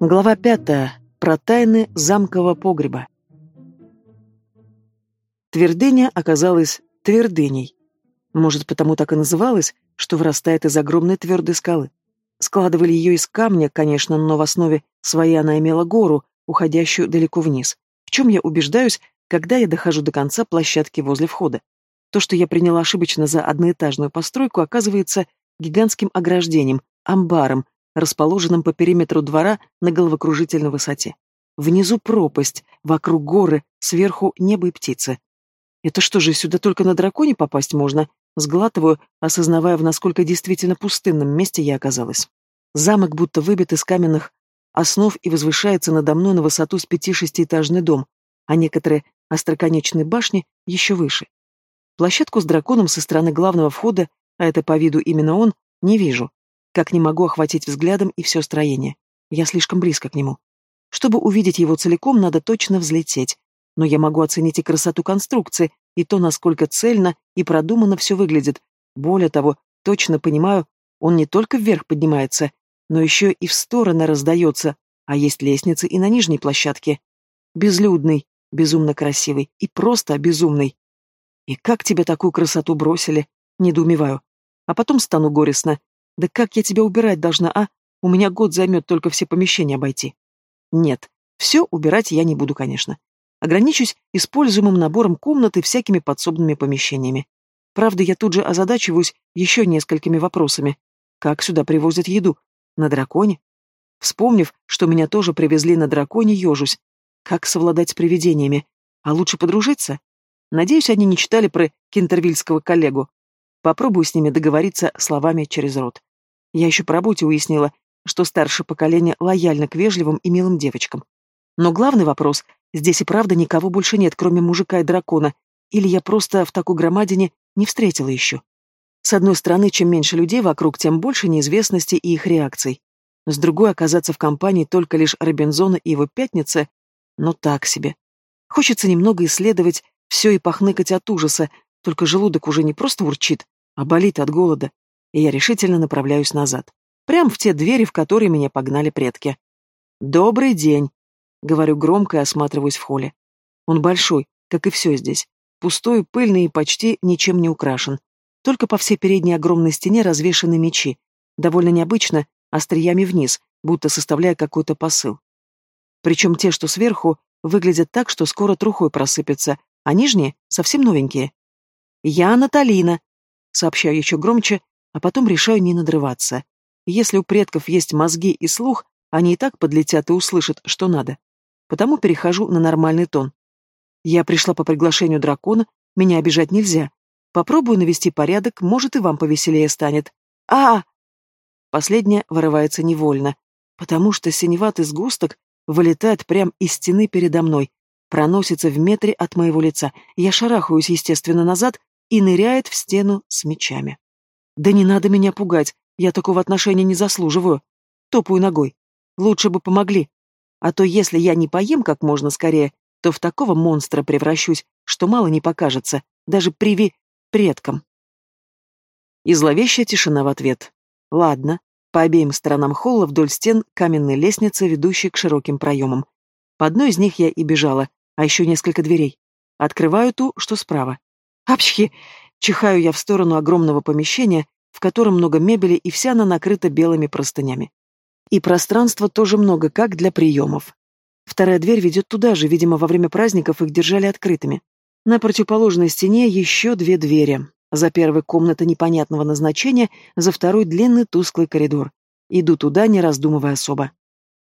Глава пятая. Про тайны замкового погреба. Твердыня оказалась твердыней. Может, потому так и называлась, что вырастает из огромной твердой скалы. Складывали ее из камня, конечно, но в основе своей она имела гору, уходящую далеко вниз. В чем я убеждаюсь, когда я дохожу до конца площадки возле входа. То, что я приняла ошибочно за одноэтажную постройку, оказывается гигантским ограждением, амбаром, расположенным по периметру двора на головокружительной высоте. Внизу пропасть, вокруг горы, сверху небо и птицы. Это что же, сюда только на драконе попасть можно? Сглатываю, осознавая, в насколько действительно пустынном месте я оказалась. Замок будто выбит из каменных основ и возвышается надо мной на высоту с пяти-шестиэтажный дом, а некоторые остроконечные башни еще выше. Площадку с драконом со стороны главного входа, а это по виду именно он, не вижу. Как не могу охватить взглядом и все строение. Я слишком близко к нему. Чтобы увидеть его целиком, надо точно взлететь. Но я могу оценить и красоту конструкции, и то, насколько цельно и продуманно все выглядит. Более того, точно понимаю, он не только вверх поднимается, но еще и в стороны раздается, а есть лестницы и на нижней площадке. Безлюдный, безумно красивый и просто безумный. И как тебе такую красоту бросили? Недоумеваю. А потом стану горестно. Да как я тебя убирать должна, а? У меня год займет только все помещения обойти. Нет, все убирать я не буду, конечно. Ограничусь используемым набором комнат и всякими подсобными помещениями. Правда, я тут же озадачиваюсь еще несколькими вопросами. Как сюда привозят еду? На драконе? Вспомнив, что меня тоже привезли на драконе, ежусь. Как совладать с привидениями? А лучше подружиться? Надеюсь, они не читали про кентервильского коллегу. Попробую с ними договориться словами через рот. Я еще по работе уяснила, что старшее поколение лояльно к вежливым и милым девочкам. Но главный вопрос — здесь и правда никого больше нет, кроме мужика и дракона, или я просто в такой громадине не встретила еще. С одной стороны, чем меньше людей вокруг, тем больше неизвестности и их реакций. С другой, оказаться в компании только лишь Робинзона и его пятницы, но так себе. Хочется немного исследовать все и похныкать от ужаса, только желудок уже не просто урчит, а болит от голода, и я решительно направляюсь назад. Прям в те двери, в которые меня погнали предки. «Добрый день», — говорю громко и осматриваюсь в холле. Он большой, как и все здесь. Пустой, пыльный и почти ничем не украшен. Только по всей передней огромной стене развешаны мечи, довольно необычно, остриями вниз, будто составляя какой-то посыл. Причем те, что сверху, выглядят так, что скоро трухой просыпятся, а нижние совсем новенькие. «Я Наталина», — сообщаю еще громче, а потом решаю не надрываться. Если у предков есть мозги и слух, они и так подлетят и услышат, что надо. Потому перехожу на нормальный тон. Я пришла по приглашению дракона, меня обижать нельзя. Попробую навести порядок, может, и вам повеселее станет. а, Последнее вырывается невольно, потому что синеватый сгусток вылетает прямо из стены передо мной, проносится в метре от моего лица. Я шарахаюсь, естественно, назад и ныряет в стену с мечами. Да не надо меня пугать, я такого отношения не заслуживаю. Топаю ногой. Лучше бы помогли. А то если я не поем как можно скорее, то в такого монстра превращусь, что мало не покажется, даже приви предкам. И зловещая тишина в ответ. Ладно, по обеим сторонам холла вдоль стен каменные лестницы, ведущие к широким проемам. По одной из них я и бежала, а еще несколько дверей. Открываю ту, что справа. Апчхи! Чихаю я в сторону огромного помещения, в котором много мебели и вся она накрыта белыми простынями. И пространства тоже много, как для приемов. Вторая дверь ведет туда же, видимо, во время праздников их держали открытыми. На противоположной стене еще две двери. За первой комната непонятного назначения, за второй длинный тусклый коридор. Иду туда, не раздумывая особо.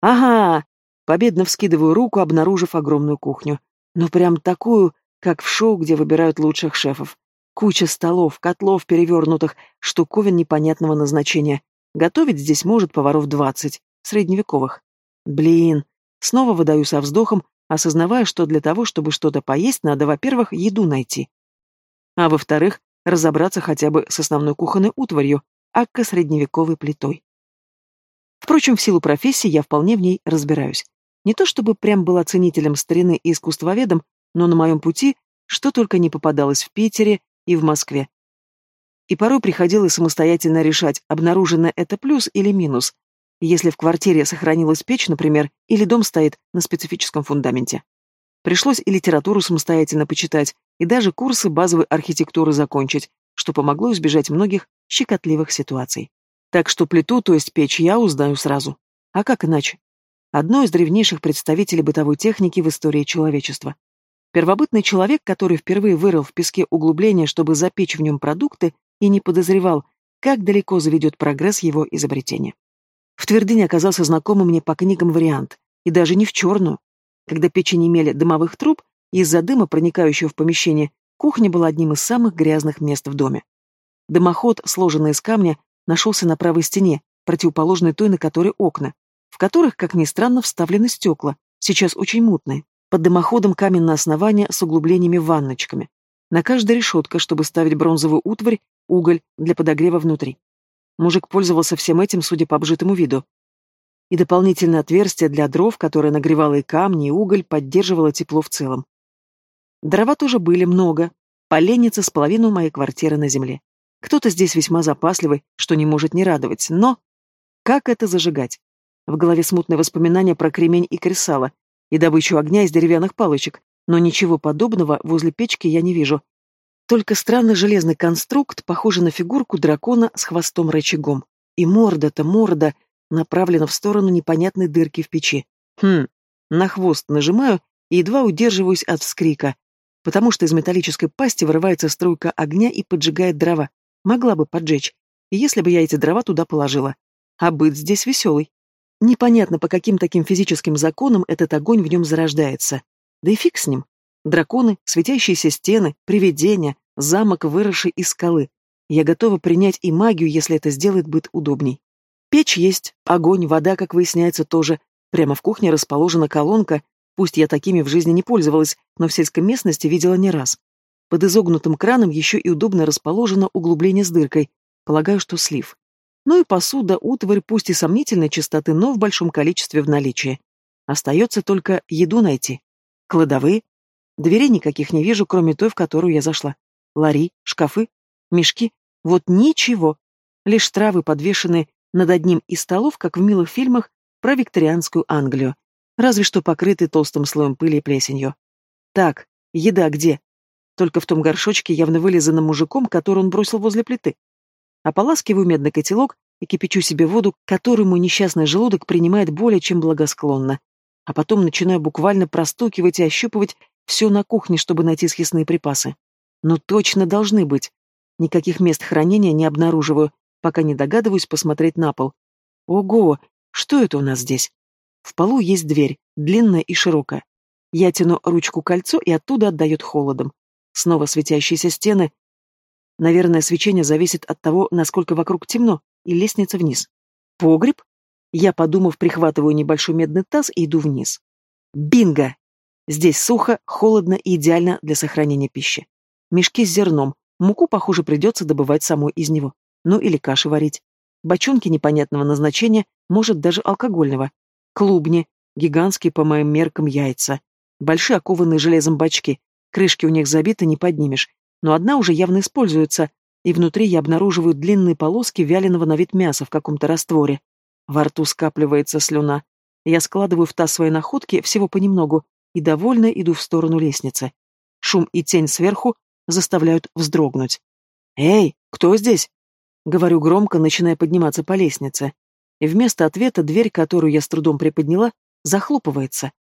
«Ага!» Победно вскидываю руку, обнаружив огромную кухню. Ну, прям такую, как в шоу, где выбирают лучших шефов. Куча столов, котлов перевернутых, штуковин непонятного назначения. Готовить здесь может поваров двадцать, средневековых. Блин, снова выдаю со вздохом, осознавая, что для того, чтобы что-то поесть, надо, во-первых, еду найти. А во-вторых, разобраться хотя бы с основной кухонной утварью, акка средневековой плитой. Впрочем, в силу профессии я вполне в ней разбираюсь. Не то чтобы прям была ценителем старины и искусствоведом, но на моем пути что только не попадалось в Питере и в Москве. и порой приходилось самостоятельно решать, обнаружено это плюс или минус, если в квартире сохранилась печь, например, или дом стоит на специфическом фундаменте. Пришлось и литературу самостоятельно почитать, и даже курсы базовой архитектуры закончить, что помогло избежать многих щекотливых ситуаций. Так что плиту, то есть печь, я узнаю сразу. А как иначе? Одно из древнейших представителей бытовой техники в истории человечества. Первобытный человек, который впервые вырыл в песке углубление, чтобы запечь в нем продукты, и не подозревал, как далеко заведет прогресс его изобретения. В твердыне оказался знакомый мне по книгам вариант, и даже не в черную. Когда печи не имели дымовых труб, из-за дыма, проникающего в помещение, кухня была одним из самых грязных мест в доме. Дымоход, сложенный из камня, нашелся на правой стене, противоположной той, на которой окна, в которых, как ни странно, вставлены стекла, сейчас очень мутные. Под дымоходом каменное основание с углублениями-ванночками. На каждой решетка, чтобы ставить бронзовую утварь уголь для подогрева внутри. Мужик пользовался всем этим, судя по обжитому виду. И дополнительное отверстие для дров, которое нагревало и камни, и уголь, поддерживало тепло в целом. Дрова тоже были много, поленница с половину моей квартиры на земле. Кто-то здесь весьма запасливый, что не может не радовать, но... Как это зажигать? В голове смутные воспоминания про кремень и кресало, и добычу огня из деревянных палочек, но ничего подобного возле печки я не вижу, только странный железный конструкт, похожий на фигурку дракона с хвостом-рычагом. И морда-то морда направлена в сторону непонятной дырки в печи. Хм, на хвост нажимаю и едва удерживаюсь от вскрика, потому что из металлической пасти вырывается струйка огня и поджигает дрова. Могла бы поджечь, если бы я эти дрова туда положила. А быт здесь веселый. Непонятно, по каким таким физическим законам этот огонь в нем зарождается. Да и фиг с ним. Драконы, светящиеся стены, привидения, замок, выросший из скалы. Я готова принять и магию, если это сделает быт удобней. Печь есть, огонь, вода, как выясняется, тоже. Прямо в кухне расположена колонка, пусть я такими в жизни не пользовалась, но в сельской местности видела не раз. Под изогнутым краном еще и удобно расположено углубление с дыркой, полагаю, что слив. Ну и посуда, утварь, пусть и сомнительной чистоты, но в большом количестве в наличии. Остается только еду найти. Кладовые. Дверей никаких не вижу, кроме той, в которую я зашла. Лари, шкафы, мешки. Вот ничего. Лишь травы, подвешенные над одним из столов, как в милых фильмах про викторианскую Англию. Разве что покрытый толстым слоем пыли и плесенью. Так, еда где? Только в том горшочке, явно вылизанным мужиком, который он бросил возле плиты. Ополаскиваю медный котелок и кипячу себе воду, которую мой несчастный желудок принимает более чем благосклонно. А потом начинаю буквально простукивать и ощупывать все на кухне, чтобы найти съестные припасы. Но точно должны быть. Никаких мест хранения не обнаруживаю, пока не догадываюсь посмотреть на пол. Ого, что это у нас здесь? В полу есть дверь, длинная и широкая. Я тяну ручку-кольцо, и оттуда отдает холодом. Снова светящиеся стены. Наверное, свечение зависит от того, насколько вокруг темно, и лестница вниз. Погреб? Я, подумав, прихватываю небольшой медный таз и иду вниз. Бинго! Здесь сухо, холодно и идеально для сохранения пищи. Мешки с зерном. Муку, похоже, придется добывать самой из него. Ну или каши варить. Бочонки непонятного назначения, может, даже алкогольного. Клубни. Гигантские, по моим меркам, яйца. Большие окованные железом бачки. Крышки у них забиты, не поднимешь. Но одна уже явно используется, и внутри я обнаруживаю длинные полоски вяленого на вид мяса в каком-то растворе. Во рту скапливается слюна. Я складываю в таз свои находки всего понемногу и довольно иду в сторону лестницы. Шум и тень сверху заставляют вздрогнуть. «Эй, кто здесь?» Говорю громко, начиная подниматься по лестнице. И вместо ответа дверь, которую я с трудом приподняла, захлопывается.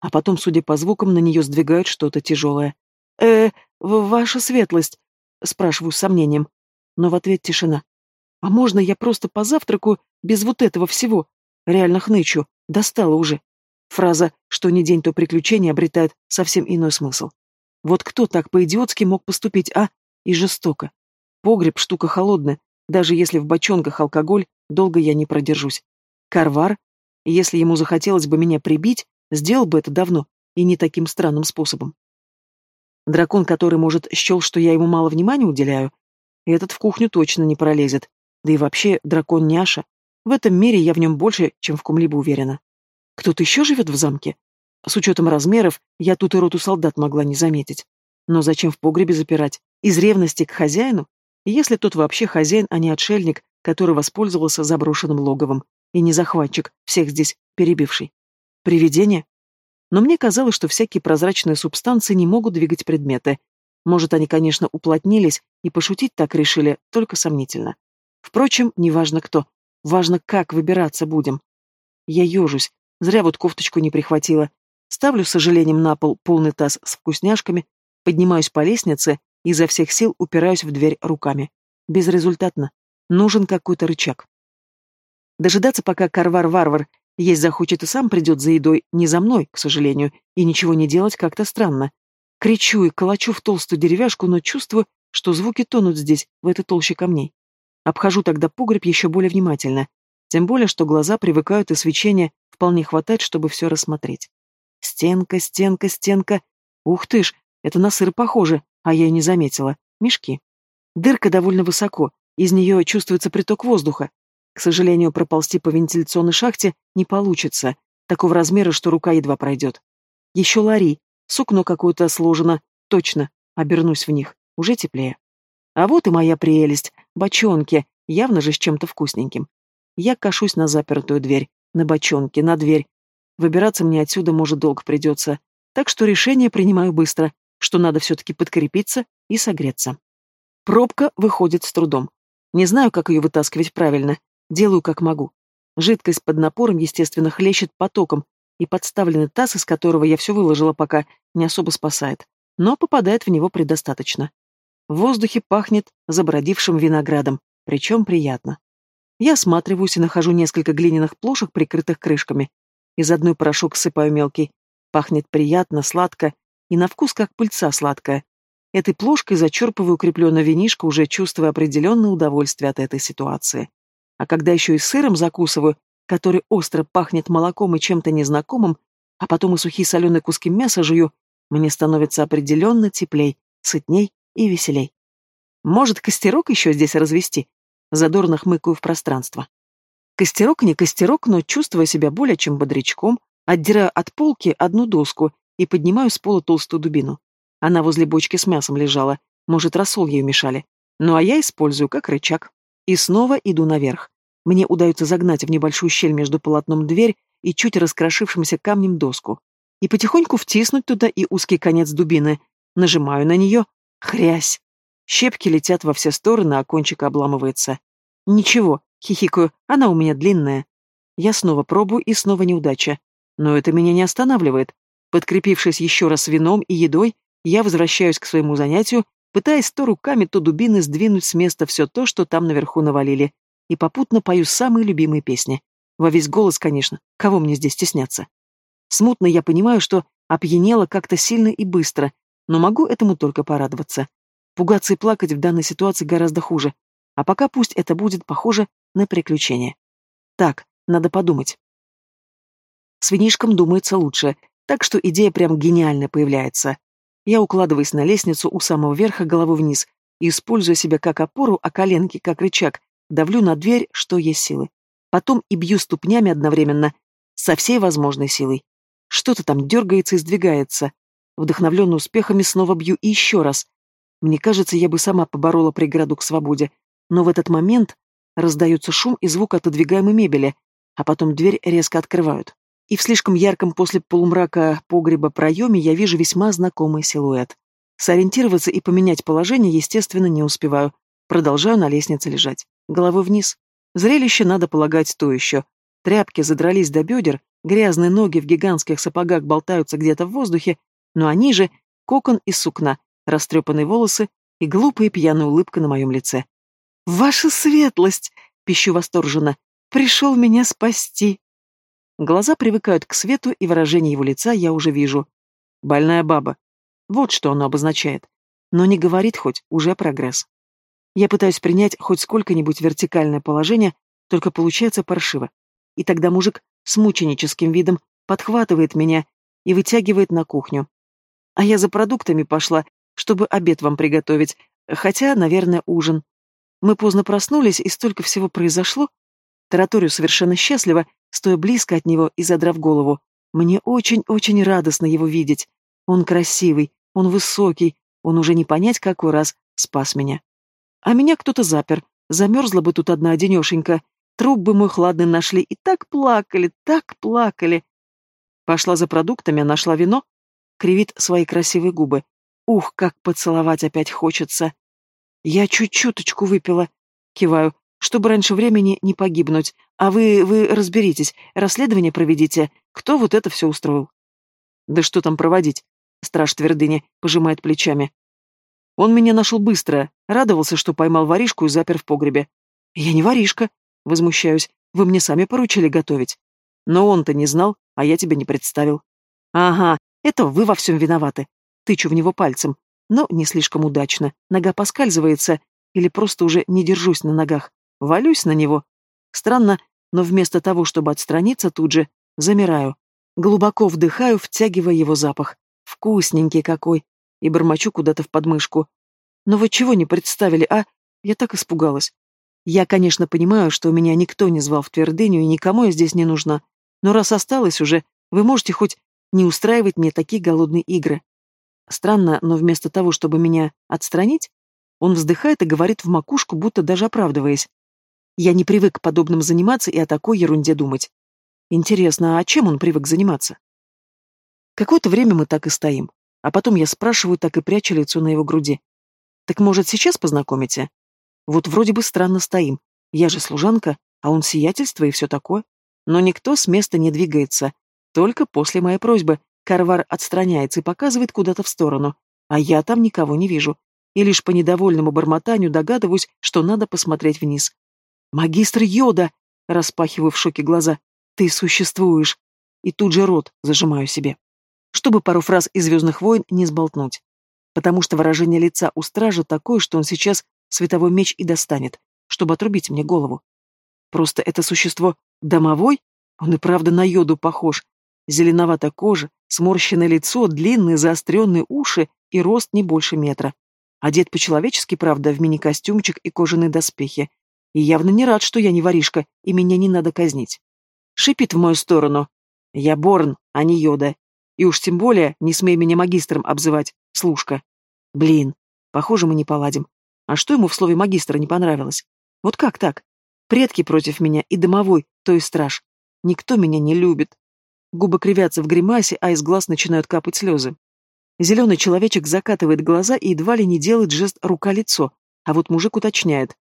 А потом, судя по звукам, на нее сдвигают что-то тяжелое. «Э, ваша светлость?» Спрашиваю с сомнением. Но в ответ тишина. «А можно я просто позавтракаю без вот этого всего?» Реально хнычу. Достала уже. Фраза «что не день, то приключение» обретает совсем иной смысл. Вот кто так по-идиотски мог поступить, а? И жестоко. Погреб — штука холодная. Даже если в бочонках алкоголь, долго я не продержусь. Карвар, если ему захотелось бы меня прибить, сделал бы это давно, и не таким странным способом. Дракон, который, может, счел, что я ему мало внимания уделяю, этот в кухню точно не пролезет. Да и вообще, дракон няша. В этом мире я в нем больше, чем в ком-либо уверена. Кто-то еще живет в замке? С учетом размеров, я тут и роту солдат могла не заметить. Но зачем в погребе запирать? Из ревности к хозяину? Если тот вообще хозяин, а не отшельник, который воспользовался заброшенным логовом, и не захватчик, всех здесь перебивший. Привидение? Но мне казалось, что всякие прозрачные субстанции не могут двигать предметы. Может, они, конечно, уплотнились, и пошутить так решили, только сомнительно. Впрочем, неважно кто. Важно, как выбираться будем. Я ежусь. Зря вот кофточку не прихватила. Ставлю с сожалением на пол полный таз с вкусняшками, поднимаюсь по лестнице и изо всех сил упираюсь в дверь руками. Безрезультатно. Нужен какой-то рычаг. Дожидаться, пока Карвар-варвар есть захочет и сам придет за едой, не за мной, к сожалению, и ничего не делать как-то странно. Кричу и колочу в толстую деревяшку, но чувствую, что звуки тонут здесь, в этой толще камней. Обхожу тогда погреб еще более внимательно. Тем более, что глаза привыкают, и свечения вполне хватает, чтобы все рассмотреть. Стенка, стенка, стенка. Ух ты ж, это на сыр похоже, а я и не заметила. Мешки. Дырка довольно высоко, из нее чувствуется приток воздуха. К сожалению, проползти по вентиляционной шахте не получится, такого размера, что рука едва пройдет. Еще лари, сукно какое-то сложено, точно, обернусь в них, уже теплее. А вот и моя прелесть, бочонки, явно же с чем-то вкусненьким. Я кашусь на запертую дверь, на бочонки, на дверь. Выбираться мне отсюда, может, долго придется. Так что решение принимаю быстро, что надо все-таки подкрепиться и согреться. Пробка выходит с трудом. Не знаю, как ее вытаскивать правильно. Делаю, как могу. Жидкость под напором, естественно, хлещет потоком, и подставленный таз, из которого я все выложила пока, не особо спасает, но попадает в него предостаточно. В воздухе пахнет забродившим виноградом, причем приятно. Я осматриваюсь и нахожу несколько глиняных плошек, прикрытых крышками. Из одной порошок сыпаю мелкий. Пахнет приятно, сладко, и на вкус как пыльца сладкая. Этой плошкой зачерпываю укрепленное винишко, уже чувствуя определенное удовольствие от этой ситуации. А когда еще и сыром закусываю, который остро пахнет молоком и чем-то незнакомым, а потом и сухие соленые куски мяса жую, мне становится определенно теплей, сытней и веселей. Может, костерок еще здесь развести? Задорно хмыкаю в пространство. Костерок не костерок, но чувствуя себя более чем бодрячком, отдираю от полки одну доску и поднимаю с пола толстую дубину. Она возле бочки с мясом лежала, может, рассол ее мешали. Ну а я использую как рычаг. И снова иду наверх. Мне удается загнать в небольшую щель между полотном дверь и чуть раскрошившимся камнем доску. И потихоньку втиснуть туда и узкий конец дубины. Нажимаю на нее. Хрясь. Щепки летят во все стороны, а кончик обламывается. Ничего, хихикаю, она у меня длинная. Я снова пробую, и снова неудача. Но это меня не останавливает. Подкрепившись еще раз вином и едой, я возвращаюсь к своему занятию пытаясь то руками, то дубины сдвинуть с места все то, что там наверху навалили, и попутно пою самые любимые песни. Во весь голос, конечно, кого мне здесь стесняться. Смутно я понимаю, что опьянела как-то сильно и быстро, но могу этому только порадоваться. Пугаться и плакать в данной ситуации гораздо хуже, а пока пусть это будет похоже на приключение. Так, надо подумать. С думается лучше, так что идея прям гениальная появляется. Я укладываюсь на лестницу у самого верха головой вниз и, используя себя как опору, а коленки как рычаг, давлю на дверь, что есть силы. Потом и бью ступнями одновременно, со всей возможной силой. Что-то там дергается и сдвигается. Вдохновленный успехами снова бью и еще раз. Мне кажется, я бы сама поборола преграду к свободе. Но в этот момент раздается шум и звук отодвигаемой мебели, а потом дверь резко открывают и в слишком ярком после полумрака погреба проеме я вижу весьма знакомый силуэт. Сориентироваться и поменять положение, естественно, не успеваю. Продолжаю на лестнице лежать. Головой вниз. Зрелище, надо полагать, то еще. Тряпки задрались до бедер, грязные ноги в гигантских сапогах болтаются где-то в воздухе, но они же — кокон из сукна, растрепанные волосы и глупая пьяная улыбка на моем лице. «Ваша светлость!» — пищу восторженно. «Пришел меня спасти!» Глаза привыкают к свету, и выражение его лица я уже вижу. Больная баба. Вот что оно обозначает. Но не говорит хоть, уже прогресс. Я пытаюсь принять хоть сколько-нибудь вертикальное положение, только получается паршиво. И тогда мужик с мученическим видом подхватывает меня и вытягивает на кухню. А я за продуктами пошла, чтобы обед вам приготовить, хотя, наверное, ужин. Мы поздно проснулись, и столько всего произошло. Тараторию совершенно счастливо, стоя близко от него и задрав голову. Мне очень-очень радостно его видеть. Он красивый, он высокий, он уже не понять какой раз спас меня. А меня кто-то запер. Замерзла бы тут одна одинешенька. Труп бы мой хладный нашли. И так плакали, так плакали. Пошла за продуктами, нашла вино. Кривит свои красивые губы. Ух, как поцеловать опять хочется. Я чуть-чуточку выпила. Киваю, чтобы раньше времени не погибнуть. А вы, вы разберитесь, расследование проведите. Кто вот это все устроил? Да что там проводить? Страж твердыни пожимает плечами. Он меня нашел быстро, радовался, что поймал воришку и запер в погребе. Я не воришка, возмущаюсь. Вы мне сами поручили готовить. Но он-то не знал, а я тебя не представил. Ага, это вы во всем виноваты. Тычу в него пальцем. Но не слишком удачно. Нога поскальзывается. Или просто уже не держусь на ногах. Валюсь на него. Странно, но вместо того, чтобы отстраниться, тут же замираю. Глубоко вдыхаю, втягивая его запах. Вкусненький какой. И бормочу куда-то в подмышку. Но вы чего не представили, а? Я так испугалась. Я, конечно, понимаю, что меня никто не звал в твердыню, и никому я здесь не нужна. Но раз осталось уже, вы можете хоть не устраивать мне такие голодные игры. Странно, но вместо того, чтобы меня отстранить, он вздыхает и говорит в макушку, будто даже оправдываясь. Я не привык подобным заниматься и о такой ерунде думать. Интересно, а чем он привык заниматься? Какое-то время мы так и стоим, а потом я спрашиваю, так и прячу лицо на его груди. Так может, сейчас познакомите? Вот вроде бы странно стоим. Я же служанка, а он сиятельство и все такое. Но никто с места не двигается. Только после моей просьбы Карвар отстраняется и показывает куда-то в сторону, а я там никого не вижу. И лишь по недовольному бормотанию догадываюсь, что надо посмотреть вниз. «Магистр Йода!» — распахиваю в шоке глаза. «Ты существуешь!» И тут же рот зажимаю себе. Чтобы пару фраз из «Звездных войн» не сболтнуть. Потому что выражение лица у стража такое, что он сейчас световой меч и достанет, чтобы отрубить мне голову. Просто это существо домовой? Он и правда на йоду похож, Зеленоватая кожа, сморщенное лицо, длинные заостренные уши и рост не больше метра. Одет по-человечески, правда, в мини-костюмчик и кожаные доспехи. И явно не рад, что я не воришка, и меня не надо казнить. Шипит в мою сторону. Я Борн, а не Йода. И уж тем более не смей меня магистром обзывать, служка. Блин, похоже, мы не поладим. А что ему в слове магистра не понравилось? Вот как так? Предки против меня и домовой, то есть страж. Никто меня не любит, Губы кривятся в гримасе, а из глаз начинают капать слезы. Зеленый человечек закатывает глаза и едва ли не делает жест рука-лицо, а вот мужик уточняет.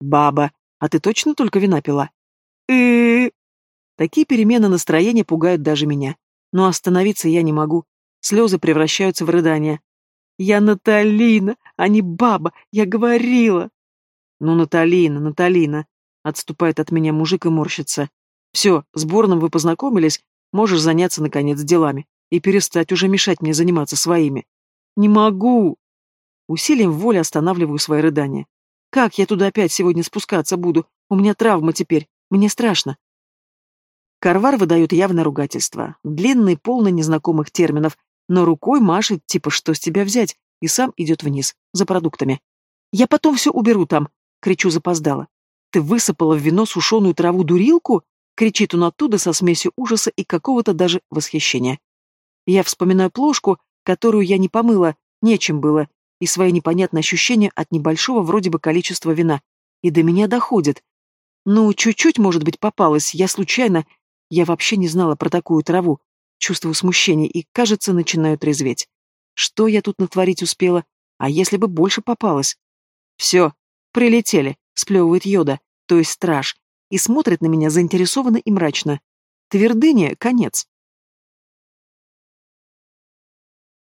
«Баба, а ты точно только вина пила?» э Такие перемены настроения пугают даже меня. Но остановиться я не могу. Слезы превращаются в рыдания. «Я Наталина, а не баба, я говорила!» «Ну, Наталина, Наталина!» Отступает от меня мужик и морщится. «Все, с Борном вы познакомились, Можешь заняться, наконец, делами и перестать уже мешать мне заниматься своими. Не могу. Усилием воли останавливаю свои рыдания. Как я туда опять сегодня спускаться буду? У меня травма теперь. Мне страшно. Карвар выдает явное ругательство, длинный, полный незнакомых терминов, но рукой машет, типа, что с тебя взять, и сам идет вниз, за продуктами. «Я потом все уберу там!» — кричу запоздало. «Ты высыпала в вино сушеную траву-дурилку?» Кричит он оттуда со смесью ужаса и какого-то даже восхищения. Я вспоминаю плошку, которую я не помыла, нечем было, и свои непонятные ощущения от небольшого вроде бы количества вина. И до меня доходит. Ну, чуть-чуть, может быть, попалась, я случайно... Я вообще не знала про такую траву. Чувствую смущение и, кажется, начинаю трезветь. Что я тут натворить успела? А если бы больше попалось? Все, прилетели, сплевывает Йода, то есть страж, и смотрит на меня заинтересованно и мрачно. Твердыня — конец.